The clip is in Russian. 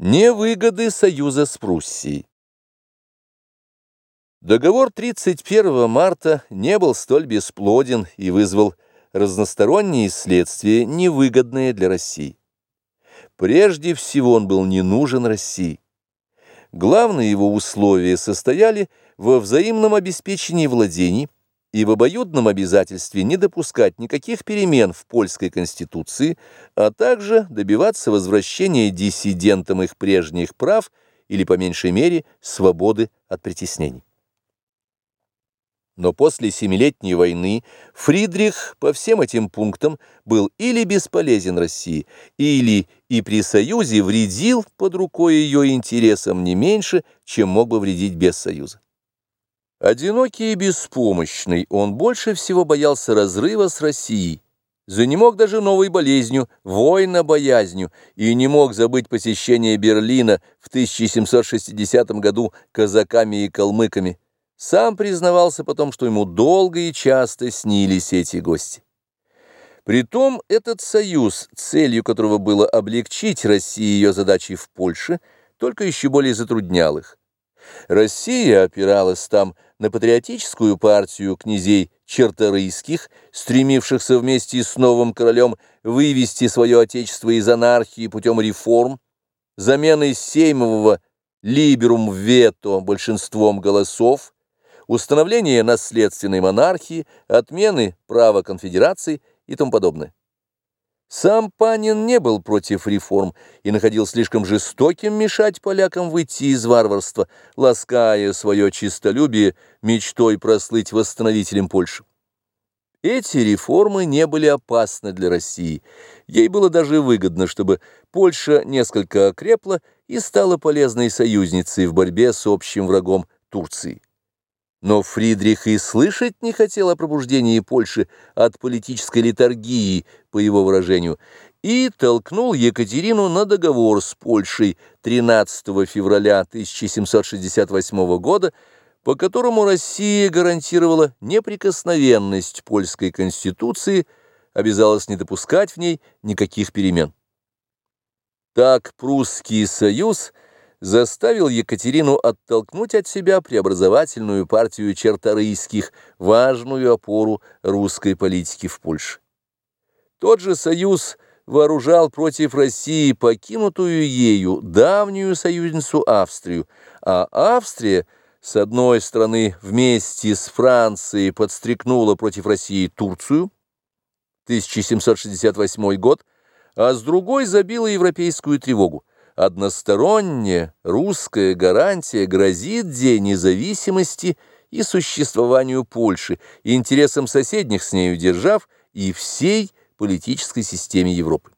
Невыгоды союза с Пруссией. Договор 31 марта не был столь бесплоден и вызвал разносторонние следствия, невыгодные для России. Прежде всего он был не нужен России. Главные его условия состояли во взаимном обеспечении владений, и в обоюдном обязательстве не допускать никаких перемен в польской конституции, а также добиваться возвращения диссидентам их прежних прав или, по меньшей мере, свободы от притеснений. Но после Семилетней войны Фридрих по всем этим пунктам был или бесполезен России, или и при союзе вредил под рукой ее интересам не меньше, чем мог бы вредить без союза. Одинокий и беспомощный, он больше всего боялся разрыва с Россией, занемог даже новой болезнью, войно-боязнью, и не мог забыть посещение Берлина в 1760 году казаками и калмыками. Сам признавался потом, что ему долго и часто снились эти гости. Притом этот союз, целью которого было облегчить России ее задачи в Польше, только еще более затруднял их. Россия опиралась там на патриотическую партию князей черторийских, стремившихся вместе с новым королем вывести свое отечество из анархии путем реформ, замены сеймового либерум вето большинством голосов, установления наследственной монархии, отмены права конфедерации и тому подобное. Сам Панин не был против реформ и находил слишком жестоким мешать полякам выйти из варварства, лаская свое чистолюбие мечтой прослыть восстановителем Польши. Эти реформы не были опасны для России. Ей было даже выгодно, чтобы Польша несколько окрепла и стала полезной союзницей в борьбе с общим врагом Турции. Но Фридрих и слышать не хотел о пробуждении Польши от политической литургии, по его выражению, и толкнул Екатерину на договор с Польшей 13 февраля 1768 года, по которому Россия гарантировала неприкосновенность польской конституции, обязалась не допускать в ней никаких перемен. Так прусский союз – заставил Екатерину оттолкнуть от себя преобразовательную партию черторийских, важную опору русской политики в Польше. Тот же союз вооружал против России покинутую ею давнюю союзницу Австрию, а Австрия, с одной стороны, вместе с Францией подстрекнула против России Турцию, 1768 год, а с другой забила европейскую тревогу односторонняя русская гарантия грозит день независимости и существованию Польши, интересам соседних с нею держав и всей политической системе Европы.